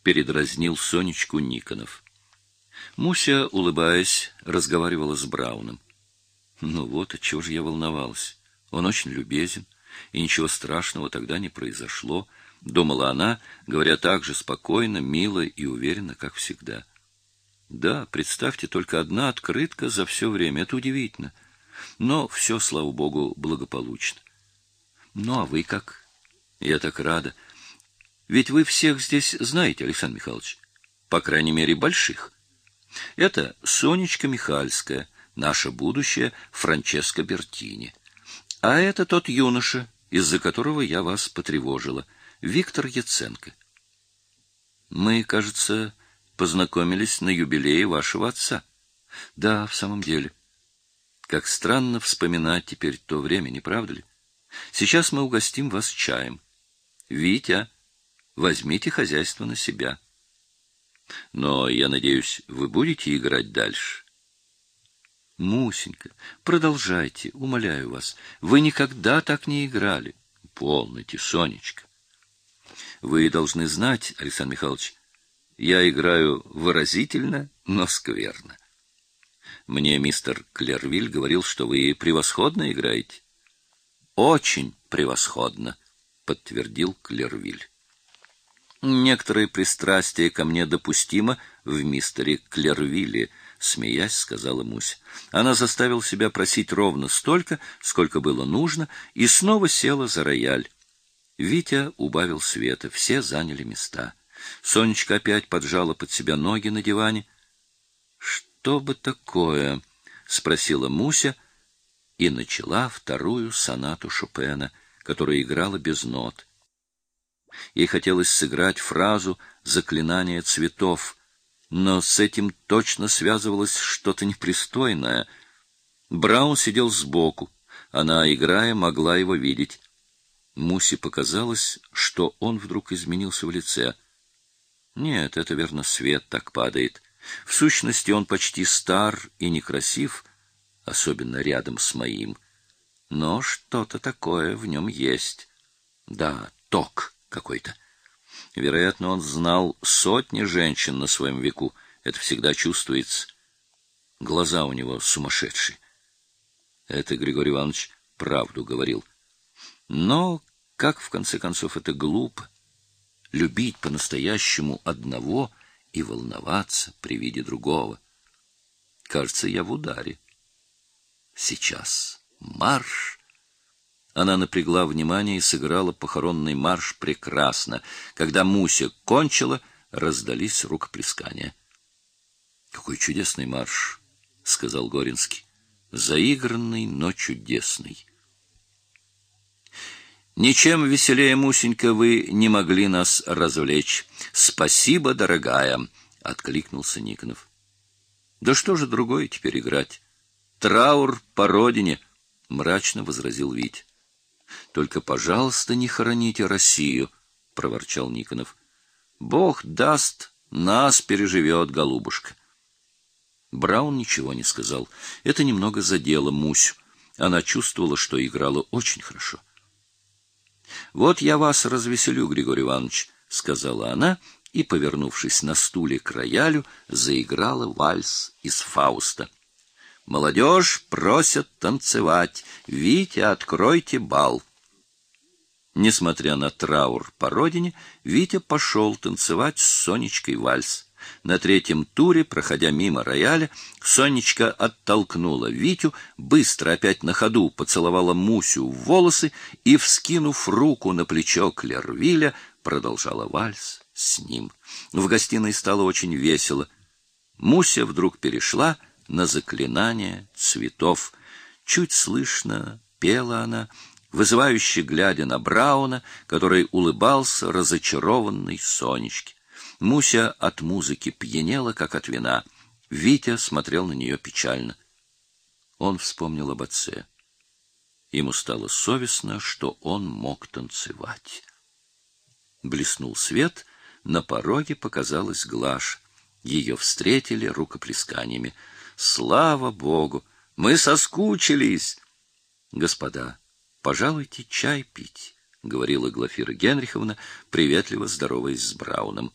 — передразнил Сонечку Никонов. Муся, улыбаясь, разговаривала с Брауном. Ну вот, отчего же я волновалась. Он очень любезен, и ничего страшного тогда не произошло, — думала она, говоря так же спокойно, мило и уверенно, как всегда. Да, представьте, только одна открытка за все время. Это удивительно. Но все, слава богу, благополучно. Ну, а вы как? Я так рада. Ведь вы всех здесь знаете, Александр Михайлович. По крайней мере, больших. Это Сонечка Михальская, наша будущая Франческа Бертини. А это тот юноша, из-за которого я вас потревожила, Виктор Яценко. Мы, кажется, познакомились на юбилее вашего отца. Да, в самом деле. Как странно вспоминать теперь то время, не правда ли? Сейчас мы угостим вас чаем. Витя, возьмите хозяйство на себя. Но, я надеюсь, вы будете играть дальше. Мусенька, продолжайте, умоляю вас. Вы никогда так не играли. Полноте, Сонечка. Вы должны знать, Александр Михайлович, я играю выразительно, но скверно. Мне мистер Клервиль говорил, что вы превосходно играете. Очень превосходно, подтвердил Клервиль. Некоторые пристрастия ко мне допустимо в мистере Клервилле, смеясь, сказала Муся. Она заставила себя просить ровно столько, сколько было нужно, и снова села за рояль. Витя убавил света, все заняли места. Сонечка опять поджала под себя ноги на диване. Что бы такое? спросила Муся и начала вторую сонату Шопена, которая играла без нот. Ей хотелось сыграть фразу «заклинание цветов», но с этим точно связывалось что-то непристойное. Браун сидел сбоку. Она, играя, могла его видеть. Мусе показалось, что он вдруг изменился в лице. Нет, это верно, свет так падает. В сущности, он почти стар и некрасив, особенно рядом с моим. Но что-то такое в нем есть. Да, ток какой-то. Вероятно, он знал сотни женщин на своем веку. Это всегда чувствуется. Глаза у него сумасшедшие. Это Григорий Иванович правду говорил. Но как, в конце концов, это глупо. Любить по-настоящему одного и волноваться при виде другого. Кажется, я в ударе. Сейчас марш! Она напрягла внимание и сыграла похоронный марш прекрасно. Когда Муся кончила, раздались рукоплескания. — Какой чудесный марш, — сказал Горинский. — Заигранный, но чудесный. Ничем веселее, Мусенька, вы не могли нас развлечь. Спасибо, дорогая, — откликнулся Никонов. — Да что же другое теперь играть? Траур по родине, — мрачно возразил Вить. Только, пожалуйста, не хороните Россию, — проворчал Никонов. — Бог даст, нас переживет, голубушка. Браун ничего не сказал. Это немного задело Мусю. Она чувствовала, что играла очень хорошо. — Вот я вас развеселю, Григорий Иванович, — сказала она, и, повернувшись на стуле к роялю, заиграла вальс из Фауста. Молодежь просят танцевать. Витя, откройте бал. Несмотря на траур по родине, Витя пошел танцевать с Сонечкой вальс. На третьем туре, проходя мимо рояля, Сонечка оттолкнула Витю, быстро опять на ходу поцеловала Мусю в волосы и, вскинув руку на плечо Клервиля, продолжала вальс с ним. В гостиной стало очень весело. Муся вдруг перешла на заклинание цветов. Чуть слышно пела она, вызывающе глядя на Брауна, который улыбался разочарованной Сонечке. Муся от музыки пьянела, как от вина. Витя смотрел на нее печально. Он вспомнил об отце. Ему стало совестно, что он мог танцевать. Блеснул свет, на пороге показалась Глаш. Ее встретили рукоплесканиями. «Слава Богу! Мы соскучились!» «Господа, пожалуйте чай пить», — говорила Глафира Генриховна, приветливо здороваясь с Брауном.